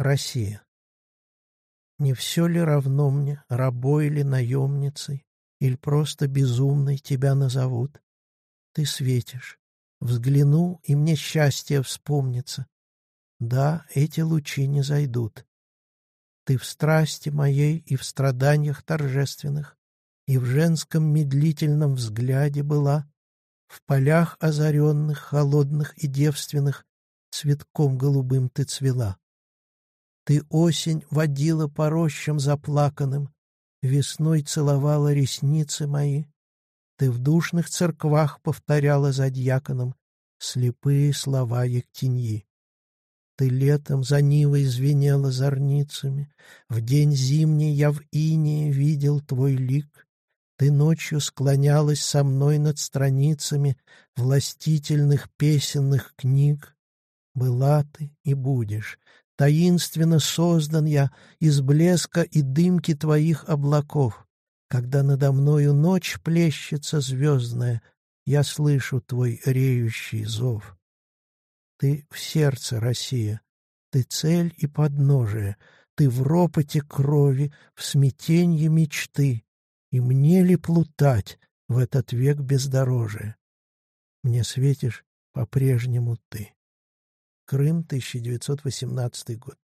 Россия. Не все ли равно мне, рабой или наемницей, или просто безумной тебя назовут? Ты светишь. Взгляну, и мне счастье вспомнится. Да, эти лучи не зайдут. Ты в страсти моей и в страданиях торжественных, и в женском медлительном взгляде была, в полях озаренных, холодных и девственных, цветком голубым ты цвела. Ты осень водила по рощам заплаканным, Весной целовала ресницы мои. Ты в душных церквах повторяла за дьяконом Слепые слова Ектеньи. Ты летом за Нивой звенела зорницами, В день зимний я в инее видел твой лик. Ты ночью склонялась со мной над страницами Властительных песенных книг. Была ты и будешь, таинственно создан я Из блеска и дымки твоих облаков. Когда надо мною ночь плещется звездная, Я слышу твой реющий зов. Ты в сердце, Россия, ты цель и подножие, Ты в ропоте крови, в смятенье мечты, И мне ли плутать в этот век бездорожия? Мне светишь по-прежнему ты. Крым, 1918 год.